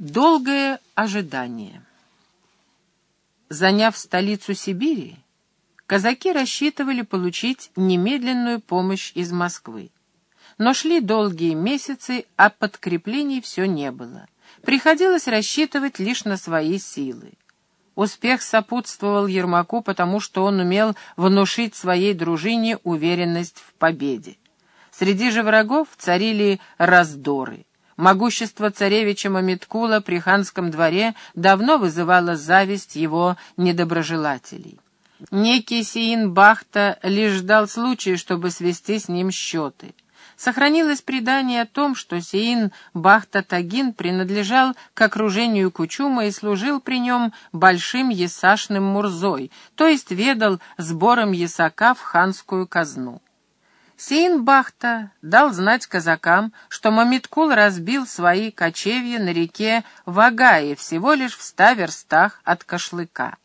Долгое ожидание. Заняв столицу Сибири, казаки рассчитывали получить немедленную помощь из Москвы. Но шли долгие месяцы, а подкреплений все не было. Приходилось рассчитывать лишь на свои силы. Успех сопутствовал Ермаку, потому что он умел внушить своей дружине уверенность в победе. Среди же врагов царили раздоры. Могущество царевича Мамиткула при ханском дворе давно вызывало зависть его недоброжелателей. Некий Сиин Бахта лишь ждал случая, чтобы свести с ним счеты. Сохранилось предание о том, что Сиин Бахта Тагин принадлежал к окружению Кучума и служил при нем большим есашным мурзой, то есть ведал сбором ясака в ханскую казну. Сейн-Бахта дал знать казакам, что Мамиткул разбил свои кочевья на реке Вагае всего лишь в ста верстах от Кашлыка.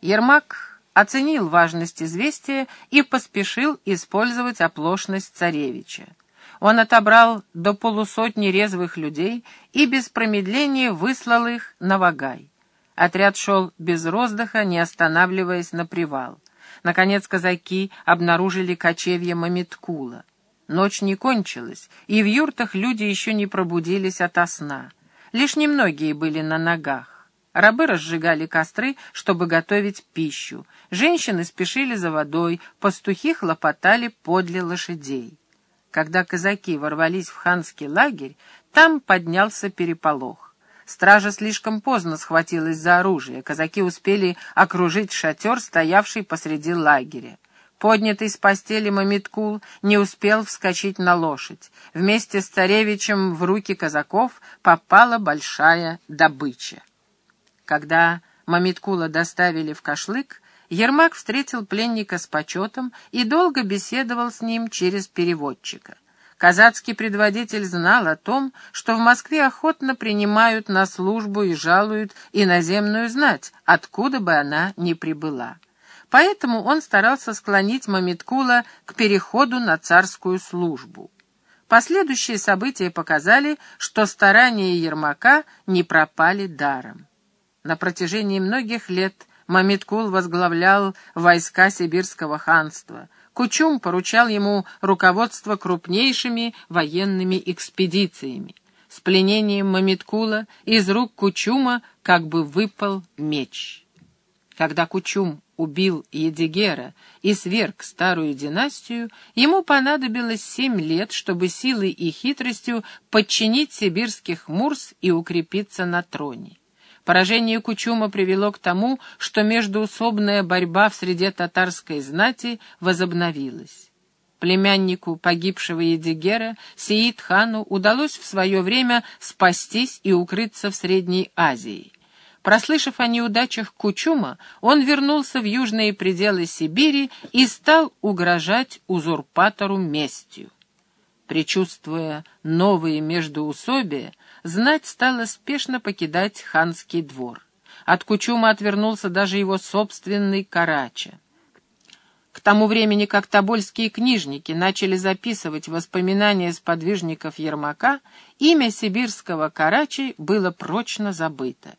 Ермак оценил важность известия и поспешил использовать оплошность царевича. Он отобрал до полусотни резвых людей и без промедления выслал их на Вагай. Отряд шел без роздыха, не останавливаясь на привал. Наконец казаки обнаружили кочевье Мамиткула. Ночь не кончилась, и в юртах люди еще не пробудились ото сна. Лишь немногие были на ногах. Рабы разжигали костры, чтобы готовить пищу. Женщины спешили за водой, пастухи хлопотали подле лошадей. Когда казаки ворвались в ханский лагерь, там поднялся переполох. Стража слишком поздно схватилась за оружие. Казаки успели окружить шатер, стоявший посреди лагеря. Поднятый с постели Мамиткул не успел вскочить на лошадь. Вместе с царевичем в руки казаков попала большая добыча. Когда Мамиткула доставили в Кашлык, Ермак встретил пленника с почетом и долго беседовал с ним через переводчика. Казацкий предводитель знал о том, что в Москве охотно принимают на службу и жалуют иноземную знать, откуда бы она ни прибыла. Поэтому он старался склонить Мамиткула к переходу на царскую службу. Последующие события показали, что старания Ермака не пропали даром. На протяжении многих лет Мамиткул возглавлял войска Сибирского ханства, Кучум поручал ему руководство крупнейшими военными экспедициями. С пленением Мамиткула из рук Кучума как бы выпал меч. Когда Кучум убил Едигера и сверг старую династию, ему понадобилось семь лет, чтобы силой и хитростью подчинить сибирских мурс и укрепиться на троне. Поражение Кучума привело к тому, что междуусобная борьба в среде татарской знати возобновилась. Племяннику погибшего Едигера, Сеид хану, удалось в свое время спастись и укрыться в Средней Азии. Прослышав о неудачах Кучума, он вернулся в южные пределы Сибири и стал угрожать узурпатору местью. Причувствуя новые междоусобия, знать стала спешно покидать ханский двор. От Кучума отвернулся даже его собственный Карача. К тому времени, как тобольские книжники начали записывать воспоминания сподвижников Ермака, имя сибирского Карачи было прочно забыто.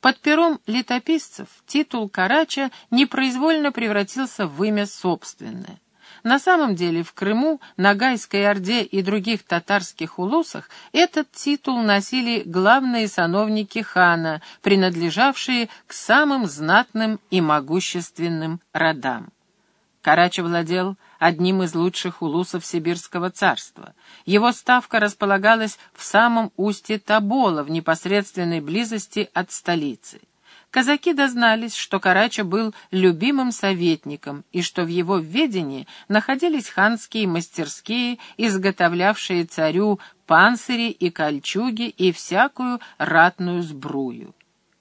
Под пером летописцев титул Карача непроизвольно превратился в имя собственное. На самом деле в Крыму, Ногайской Орде и других татарских улусах этот титул носили главные сановники хана, принадлежавшие к самым знатным и могущественным родам. Карача владел одним из лучших улусов Сибирского царства. Его ставка располагалась в самом устье Тобола, в непосредственной близости от столицы. Казаки дознались, что Карача был любимым советником и что в его ведении находились ханские мастерские, изготовлявшие царю панцири и кольчуги и всякую ратную сбрую.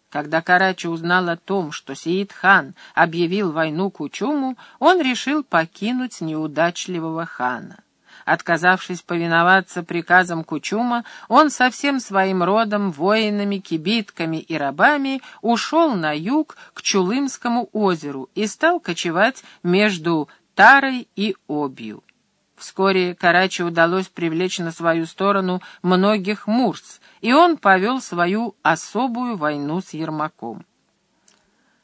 Когда Карача узнал о том, что Сеид-хан объявил войну Кучуму, он решил покинуть неудачливого хана. Отказавшись повиноваться приказам Кучума, он со всем своим родом, воинами, кибитками и рабами ушел на юг к Чулымскому озеру и стал кочевать между Тарой и Обью. Вскоре Карачи удалось привлечь на свою сторону многих мурс, и он повел свою особую войну с Ермаком.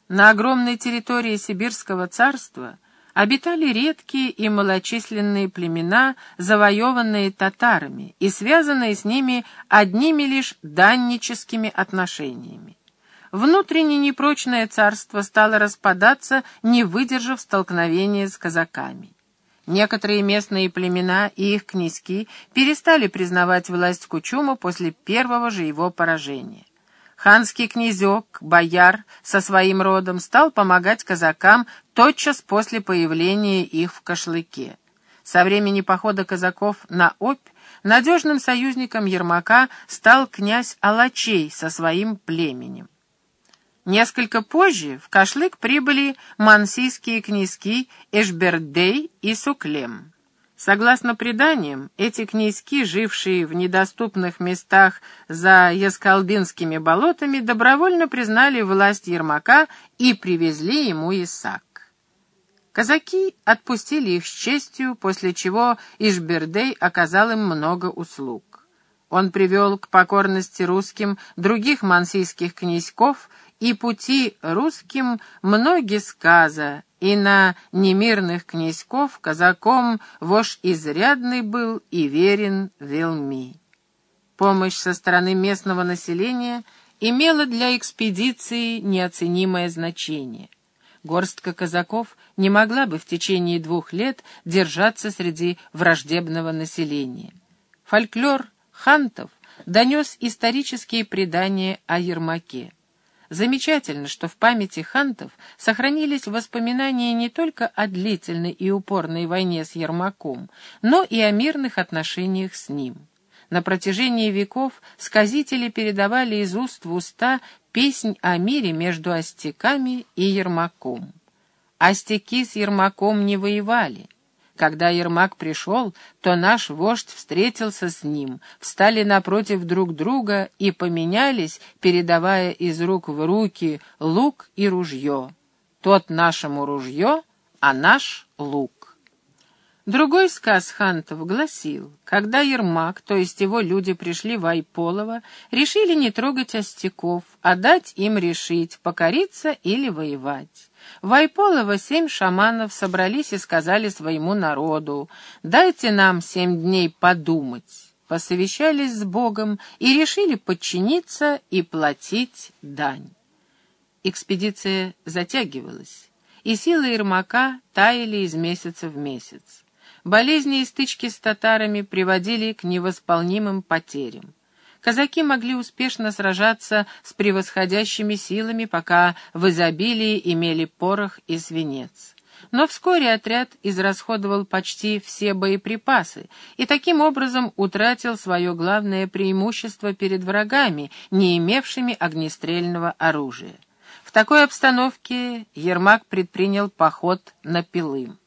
На огромной территории Сибирского царства обитали редкие и малочисленные племена, завоеванные татарами и связанные с ними одними лишь данническими отношениями. Внутренне непрочное царство стало распадаться, не выдержав столкновения с казаками. Некоторые местные племена и их князьки перестали признавать власть Кучума после первого же его поражения. Ханский князек, бояр, со своим родом стал помогать казакам тотчас после появления их в Кашлыке. Со времени похода казаков на Обь надежным союзником Ермака стал князь Алачей со своим племенем. Несколько позже в Кашлык прибыли мансийские князьки Эшбердей и Суклем. Согласно преданиям, эти князьки, жившие в недоступных местах за Яскалдинскими болотами, добровольно признали власть Ермака и привезли ему Исаак. Казаки отпустили их с честью, после чего Ишбердей оказал им много услуг. Он привел к покорности русским других мансийских князьков и пути русским многие сказа, и на немирных князьков казаком вож изрядный был и верен велми. Помощь со стороны местного населения имела для экспедиции неоценимое значение. Горстка казаков не могла бы в течение двух лет держаться среди враждебного населения. Фольклор хантов донес исторические предания о Ермаке. Замечательно, что в памяти хантов сохранились воспоминания не только о длительной и упорной войне с Ермаком, но и о мирных отношениях с ним. На протяжении веков сказители передавали из уст в уста песнь о мире между остяками и Ермаком. Остяки с Ермаком не воевали, когда Ермак пришел, то наш вождь встретился с ним, встали напротив друг друга и поменялись, передавая из рук в руки лук и ружье. Тот нашему ружье, а наш лук. Другой сказ Хантов гласил, когда Ермак, то есть его люди, пришли в Айполово, решили не трогать остяков, а дать им решить, покориться или воевать. В Айполово семь шаманов собрались и сказали своему народу, «Дайте нам семь дней подумать». Посовещались с Богом и решили подчиниться и платить дань. Экспедиция затягивалась, и силы Ермака таяли из месяца в месяц. Болезни и стычки с татарами приводили к невосполнимым потерям. Казаки могли успешно сражаться с превосходящими силами, пока в изобилии имели порох и свинец. Но вскоре отряд израсходовал почти все боеприпасы и таким образом утратил свое главное преимущество перед врагами, не имевшими огнестрельного оружия. В такой обстановке Ермак предпринял поход на Пилым.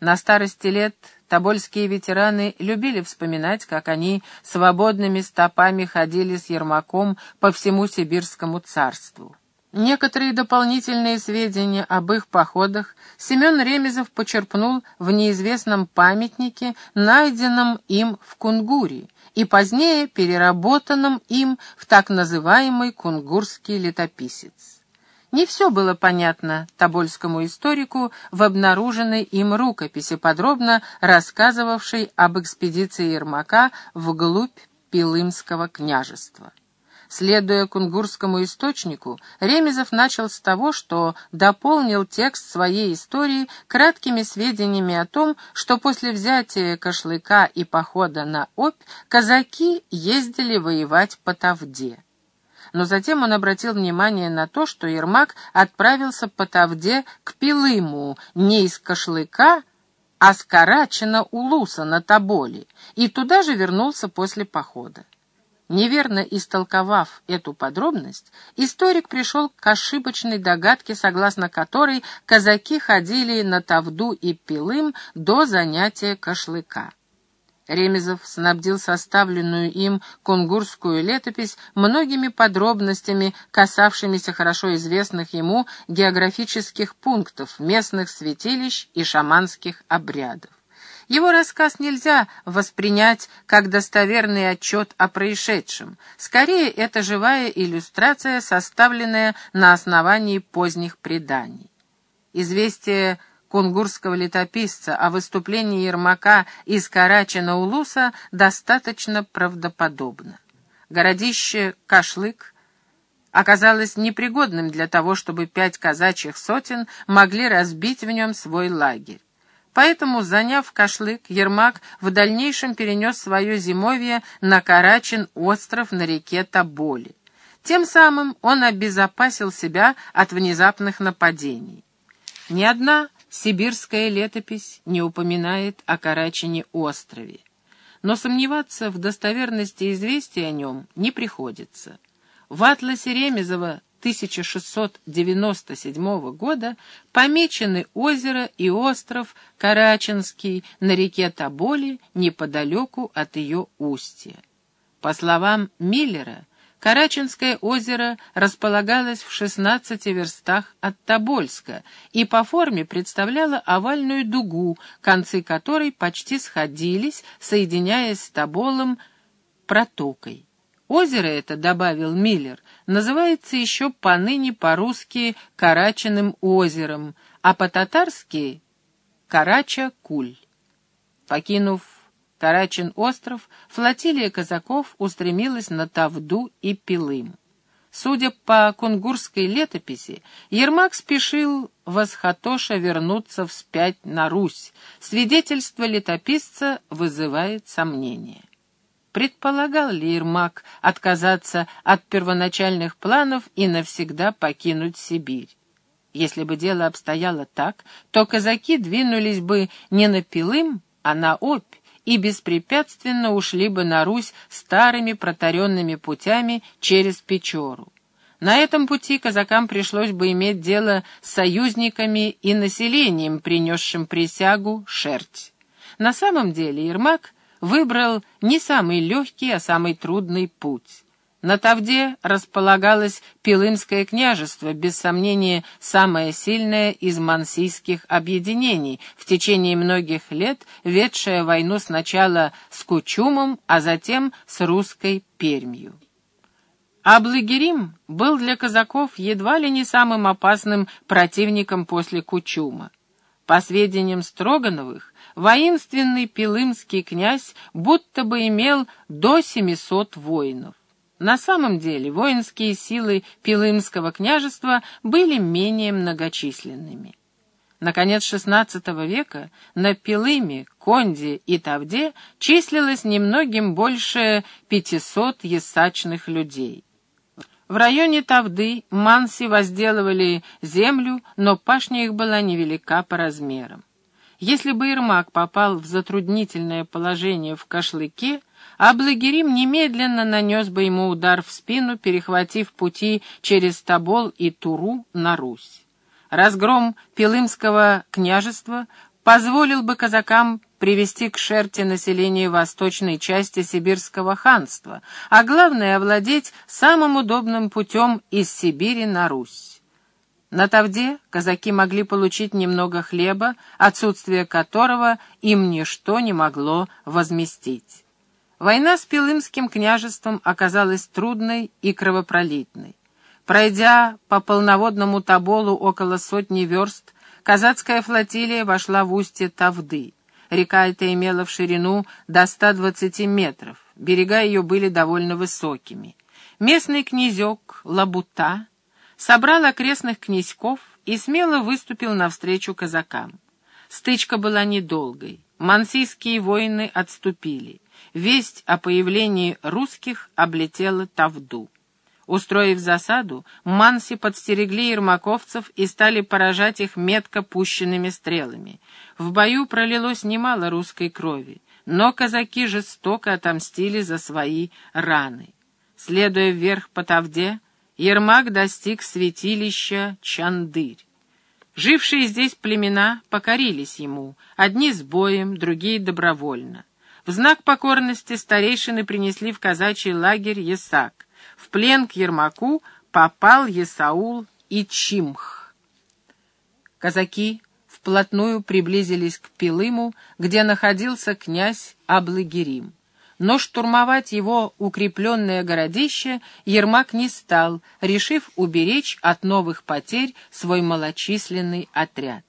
На старости лет тобольские ветераны любили вспоминать, как они свободными стопами ходили с Ермаком по всему Сибирскому царству. Некоторые дополнительные сведения об их походах Семен Ремезов почерпнул в неизвестном памятнике, найденном им в Кунгуре, и позднее переработанном им в так называемый кунгурский летописец. Не все было понятно тобольскому историку в обнаруженной им рукописи, подробно рассказывавшей об экспедиции Ермака вглубь Пилымского княжества. Следуя кунгурскому источнику, Ремезов начал с того, что дополнил текст своей истории краткими сведениями о том, что после взятия Кашлыка и похода на Обь казаки ездили воевать по Тавде но затем он обратил внимание на то, что Ермак отправился по Тавде к Пилыму не из Кашлыка, а с Карачина-Улуса на Тоболе, и туда же вернулся после похода. Неверно истолковав эту подробность, историк пришел к ошибочной догадке, согласно которой казаки ходили на Тавду и Пилым до занятия Кашлыка. Ремезов снабдил составленную им кунгурскую летопись многими подробностями, касавшимися хорошо известных ему географических пунктов, местных святилищ и шаманских обрядов. Его рассказ нельзя воспринять как достоверный отчет о происшедшем. Скорее, это живая иллюстрация, составленная на основании поздних преданий. Известие кунгурского летописца о выступлении Ермака из Карачина-Улуса достаточно правдоподобно. Городище Кашлык оказалось непригодным для того, чтобы пять казачьих сотен могли разбить в нем свой лагерь. Поэтому, заняв Кашлык, Ермак в дальнейшем перенес свое зимовье на Карачин остров на реке Тоболи. Тем самым он обезопасил себя от внезапных нападений. Ни одна сибирская летопись не упоминает о Карачине острове, но сомневаться в достоверности известий о нем не приходится. В атласе Ремезова 1697 года помечены озеро и остров Карачинский на реке Тоболи неподалеку от ее устья. По словам Миллера, Карачинское озеро располагалось в 16 верстах от Тобольска и по форме представляло овальную дугу, концы которой почти сходились, соединяясь с Тоболом протокой. Озеро это, добавил Миллер, называется еще поныне по-русски Карачиным озером, а по-татарски Карача-Куль. Покинув Карачин остров, флотилия казаков устремилась на Тавду и Пилым. Судя по кунгурской летописи, Ермак спешил в Асхатоша вернуться вспять на Русь. Свидетельство летописца вызывает сомнения. Предполагал ли Ермак отказаться от первоначальных планов и навсегда покинуть Сибирь? Если бы дело обстояло так, то казаки двинулись бы не на Пилым, а на Обь, и беспрепятственно ушли бы на Русь старыми протаренными путями через Печору. На этом пути казакам пришлось бы иметь дело с союзниками и населением, принесшим присягу шерть. На самом деле Ермак выбрал не самый легкий, а самый трудный путь. На Тавде располагалось Пилымское княжество, без сомнения самое сильное из мансийских объединений, в течение многих лет ведшее войну сначала с Кучумом, а затем с русской Пермью. Аблагерим был для казаков едва ли не самым опасным противником после Кучума. По сведениям Строгановых, воинственный пилымский князь будто бы имел до 700 воинов. На самом деле воинские силы Пилымского княжества были менее многочисленными. Наконец XVI века на Пилыме, Конде и Тавде числилось немногим больше 500 ясачных людей. В районе Тавды манси возделывали землю, но пашня их была невелика по размерам. Если бы Ирмак попал в затруднительное положение в Кашлыке, Аблагерим немедленно нанес бы ему удар в спину, перехватив пути через Тобол и Туру на Русь. Разгром Пилымского княжества позволил бы казакам привести к шерте население восточной части Сибирского ханства, а главное — овладеть самым удобным путем из Сибири на Русь. На Тавде казаки могли получить немного хлеба, отсутствие которого им ничто не могло возместить. Война с Пилымским княжеством оказалась трудной и кровопролитной. Пройдя по полноводному Тоболу около сотни верст, казацкая флотилия вошла в устье Тавды. Река эта имела в ширину до 120 метров, берега ее были довольно высокими. Местный князек Лабута собрал окрестных князьков и смело выступил навстречу казакам. Стычка была недолгой. Мансийские воины отступили. Весть о появлении русских облетела Тавду. Устроив засаду, манси подстерегли ермаковцев и стали поражать их метко пущенными стрелами. В бою пролилось немало русской крови, но казаки жестоко отомстили за свои раны. Следуя вверх по Тавде, Ермак достиг святилища Чандырь. Жившие здесь племена покорились ему, одни с боем, другие добровольно. В знак покорности старейшины принесли в казачий лагерь Есак. В плен к Ермаку попал Есаул и Чимх. Казаки вплотную приблизились к Пилыму, где находился князь Аблагерим. Но штурмовать его укрепленное городище Ермак не стал, решив уберечь от новых потерь свой малочисленный отряд.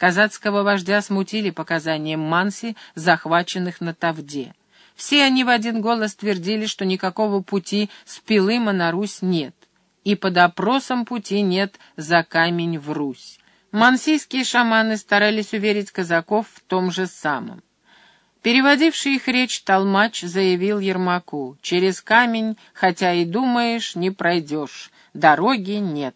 Казацкого вождя смутили показания Манси, захваченных на Тавде. Все они в один голос твердили, что никакого пути с Пилыма на Русь нет, и под опросом пути нет за камень в Русь. Мансийские шаманы старались уверить казаков в том же самом. Переводивший их речь толмач заявил Ермаку, «Через камень, хотя и думаешь, не пройдешь, дороги нет».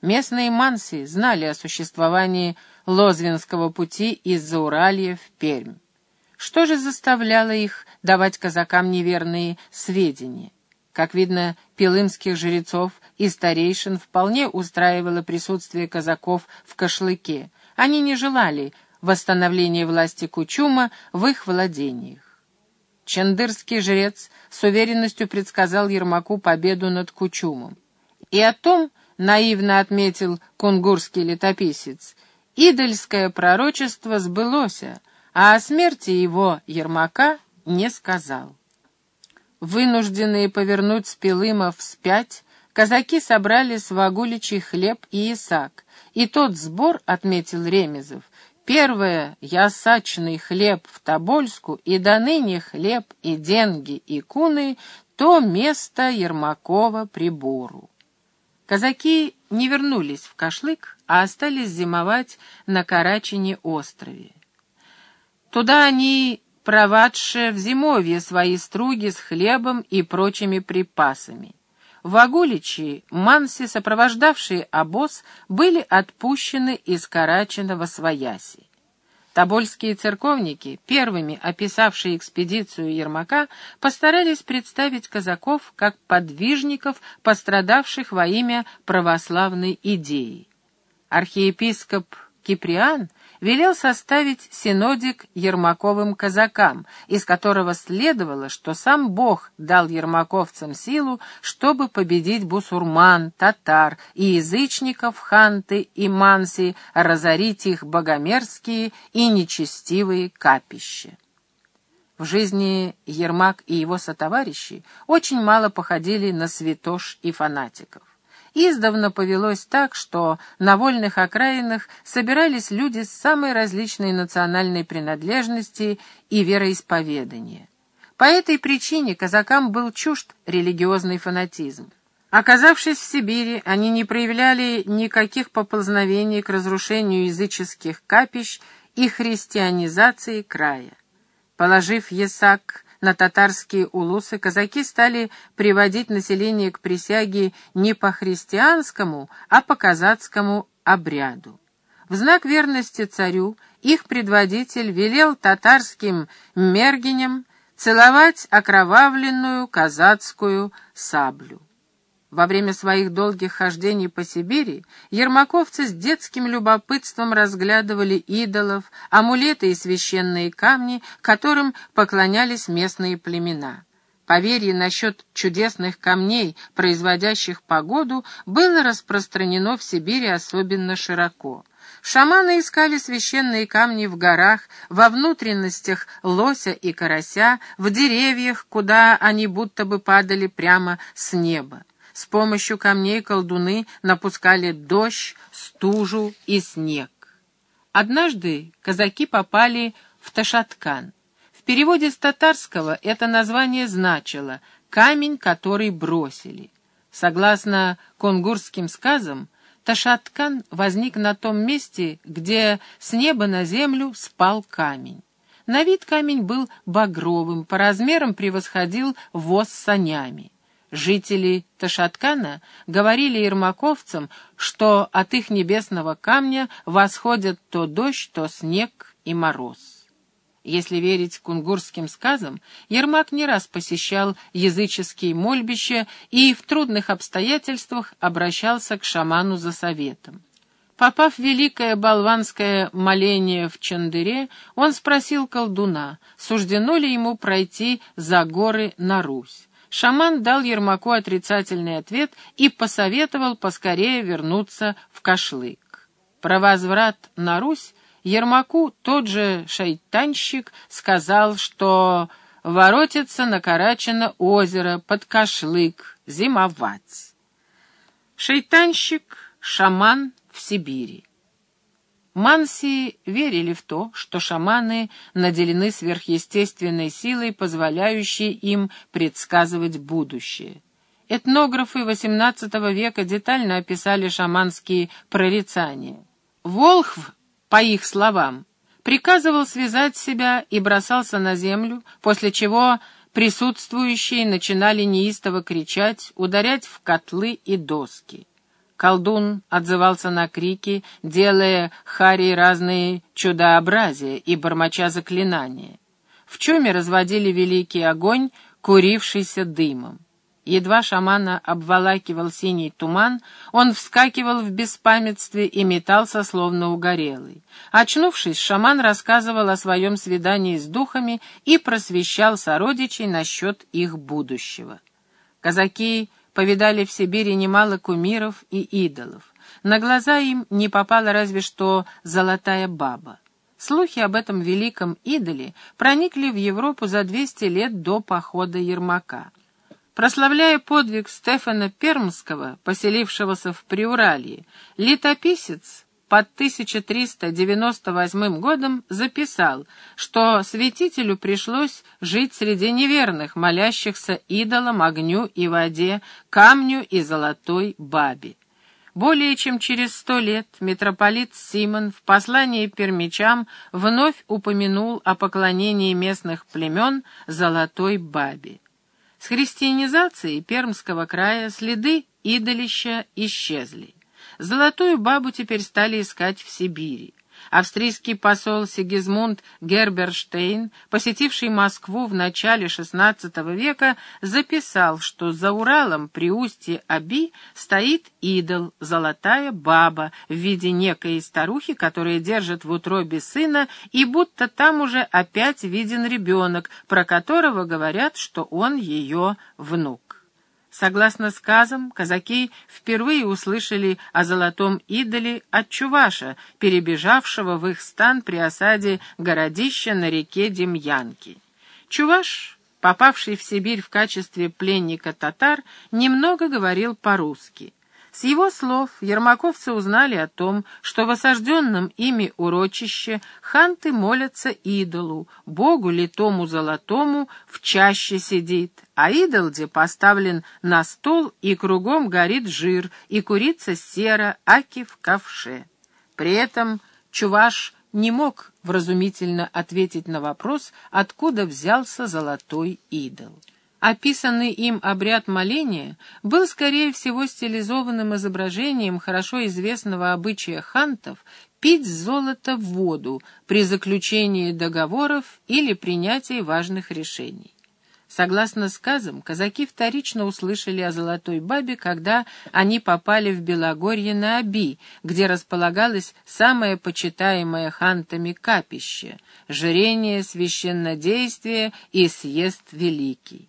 Местные манси знали о существовании Лозвинского пути из Зауралья в Пермь. Что же заставляло их давать казакам неверные сведения? Как видно, пилымских жрецов и старейшин вполне устраивало присутствие казаков в Кашлыке. Они не желали восстановления власти Кучума в их владениях. Чандырский жрец с уверенностью предсказал Ермаку победу над Кучумом. И о том, наивно отметил кунгурский летописец, идольское пророчество сбылось, а о смерти его Ермака не сказал. Вынужденные повернуть с Пилыма вспять, казаки собрали с Вагуличей хлеб и Исаак, и тот сбор, отметил Ремезов, первое — ясачный хлеб в Тобольску, и до ныне хлеб и деньги и куны — то место Ермакова прибору. Казаки не вернулись в Кашлык, а остались зимовать на Карачине острове. Туда они провадшие в зимовье свои струги с хлебом и прочими припасами. Вагуличи, манси, сопровождавшие обоз, были отпущены из Карачина во Свояси. Тобольские церковники, первыми описавшие экспедицию Ермака, постарались представить казаков как подвижников, пострадавших во имя православной идеи. Архиепископ Киприан велел составить синодик Ермаковым казакам, из которого следовало, что сам Бог дал ермаковцам силу, чтобы победить бусурман, татар и язычников ханты и манси, разорить их богомерзкие и нечестивые капища. В жизни Ермак и его сотоварищи очень мало походили на святош и фанатиков. Издавна повелось так, что на вольных окраинах собирались люди с самой различной национальной принадлежности и вероисповедания. По этой причине казакам был чужд религиозный фанатизм. Оказавшись в Сибири, они не проявляли никаких поползновений к разрушению языческих капищ и христианизации края. Положив Есак на татарские улусы, казаки стали приводить население к присяге не по христианскому, а по казацкому обряду. В знак верности царю их предводитель велел татарским мергиням целовать окровавленную казацкую саблю. Во время своих долгих хождений по Сибири ермаковцы с детским любопытством разглядывали идолов, амулеты и священные камни, которым поклонялись местные племена. Поверье насчет чудесных камней, производящих погоду, было распространено в Сибири особенно широко. Шаманы искали священные камни в горах, во внутренностях лося и карася, в деревьях, куда они будто бы падали прямо с неба. С помощью камней колдуны напускали дождь, стужу и снег. Однажды казаки попали в Ташаткан. В переводе с татарского это название значило «камень, который бросили». Согласно конгурским сказам, Ташаткан возник на том месте, где с неба на землю спал камень. На вид камень был багровым, по размерам превосходил воз санями. Жители Ташаткана говорили ермаковцам, что от их небесного камня восходят то дождь, то снег и мороз. Если верить кунгурским сказам, Ермак не раз посещал языческие мольбища и в трудных обстоятельствах обращался к шаману за советом. Попав в великое болванское моление в Чандыре, он спросил колдуна, суждено ли ему пройти за горы на Русь. Шаман дал Ермаку отрицательный ответ и посоветовал поскорее вернуться в Кашлык. про возврат на Русь, Ермаку тот же шайтанщик сказал, что воротится на Карачино озеро под Кашлык зимовать. Шайтанщик, шаман в Сибири. Манси верили в то, что шаманы наделены сверхъестественной силой, позволяющей им предсказывать будущее. Этнографы XVIII века детально описали шаманские прорицания. Волхв, по их словам, приказывал связать себя и бросался на землю, после чего присутствующие начинали неистово кричать, ударять в котлы и доски. Колдун отзывался на крики, делая Хари разные чудообразия и бормоча заклинания. В чуме разводили великий огонь, курившийся дымом. Едва шамана обволакивал синий туман, он вскакивал в беспамятстве и метался, словно угорелый. Очнувшись, шаман рассказывал о своем свидании с духами и просвещал сородичей насчет их будущего. Казаки повидали в Сибири немало кумиров и идолов. На глаза им не попала разве что золотая баба. Слухи об этом великом идоле проникли в Европу за 200 лет до похода Ермака. Прославляя подвиг Стефана Пермского, поселившегося в Приуралье, летописец под 1398 годом записал, что святителю пришлось жить среди неверных, молящихся идолам, огню и воде, камню и золотой бабе. Более чем через сто лет митрополит Симон в послании пермичам вновь упомянул о поклонении местных племен золотой бабе. С христианизацией Пермского края следы идолища исчезли. Золотую бабу теперь стали искать в Сибири. Австрийский посол Сигизмунд Герберштейн, посетивший Москву в начале XVI века, записал, что за Уралом при устье Аби стоит идол, золотая баба, в виде некой старухи, которая держит в утробе сына, и будто там уже опять виден ребенок, про которого говорят, что он ее внук. Согласно сказам, казаки впервые услышали о золотом идоле от Чуваша, перебежавшего в их стан при осаде городища на реке Демьянки. Чуваш, попавший в Сибирь в качестве пленника татар, немного говорил по-русски. С его слов ермаковцы узнали о том, что в осажденном ими урочище ханты молятся идолу, богу литому золотому в чаще сидит, а идол где поставлен на стол и кругом горит жир, и курица сера, аки в ковше. При этом Чуваш не мог вразумительно ответить на вопрос, откуда взялся золотой идол. Описанный им обряд моления был, скорее всего, стилизованным изображением хорошо известного обычая хантов пить золото в воду при заключении договоров или принятии важных решений. Согласно сказам, казаки вторично услышали о Золотой Бабе, когда они попали в Белогорье на Оби, где располагалось самое почитаемое хантами капище — жрение, священнодействие и съезд великий.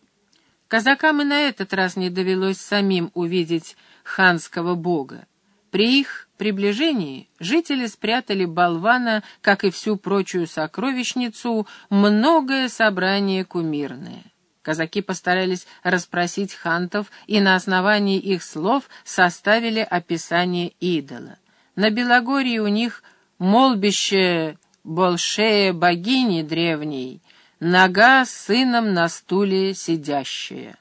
Казакам и на этот раз не довелось самим увидеть ханского бога. При их приближении жители спрятали болвана, как и всю прочую сокровищницу, многое собрание кумирное. Казаки постарались расспросить хантов и на основании их слов составили описание идола. На Белогорье у них молбище Большея богини древней, Нога с сыном на стуле сидящая.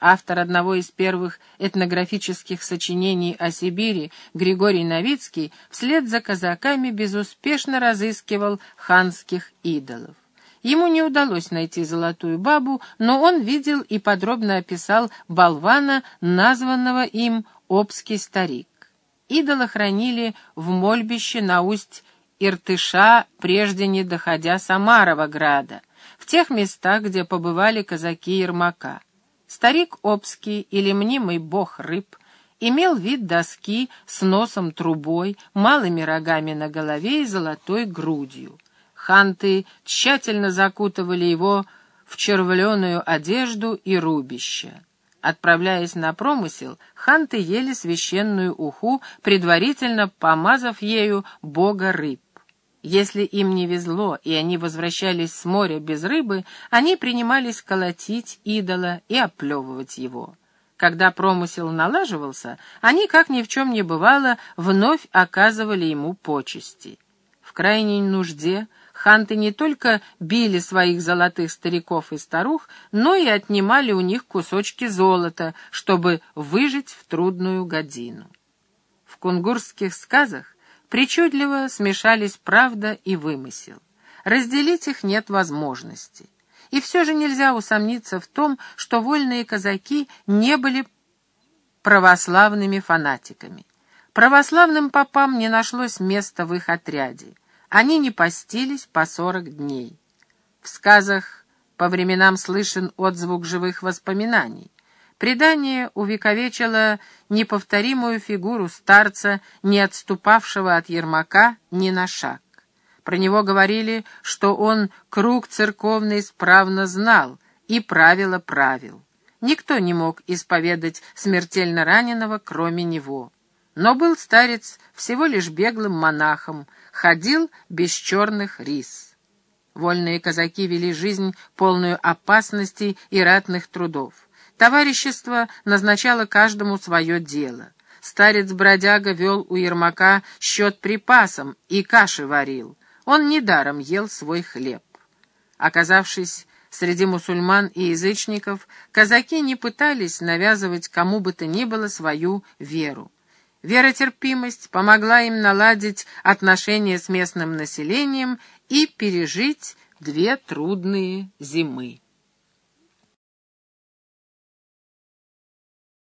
Автор одного из первых этнографических сочинений о Сибири, Григорий Новицкий, вслед за казаками безуспешно разыскивал ханских идолов. Ему не удалось найти золотую бабу, но он видел и подробно описал болвана, названного им Обский старик. Идола хранили в мольбище на усть Иртыша, прежде не доходя Самарова града тех местах, где побывали казаки Ермака. Старик Обский или мнимый бог рыб имел вид доски с носом трубой, малыми рогами на голове и золотой грудью. Ханты тщательно закутывали его в червленую одежду и рубище. Отправляясь на промысел, ханты ели священную уху, предварительно помазав ею бога рыб. Если им не везло, и они возвращались с моря без рыбы, они принимались колотить идола и оплевывать его. Когда промысел налаживался, они, как ни в чем не бывало, вновь оказывали ему почести. В крайней нужде ханты не только били своих золотых стариков и старух, но и отнимали у них кусочки золота, чтобы выжить в трудную годину. В кунгурских сказах причудливо смешались правда и вымысел. Разделить их нет возможности. И все же нельзя усомниться в том, что вольные казаки не были православными фанатиками. Православным попам не нашлось места в их отряде. Они не постились по сорок дней. В сказах по временам слышен отзвук живых воспоминаний. Предание увековечило неповторимую фигуру старца, не отступавшего от Ермака ни на шаг. Про него говорили, что он круг церковный справно знал и правила правил. Никто не мог исповедать смертельно раненого, кроме него. Но был старец всего лишь беглым монахом, ходил без черных рис. Вольные казаки вели жизнь, полную опасностей и ратных трудов. Товарищество назначало каждому свое дело. Старец-бродяга вел у Ермака счет припасам и каши варил. Он недаром ел свой хлеб. Оказавшись среди мусульман и язычников, казаки не пытались навязывать кому бы то ни было свою веру. Веротерпимость помогла им наладить отношения с местным населением и пережить две трудные зимы.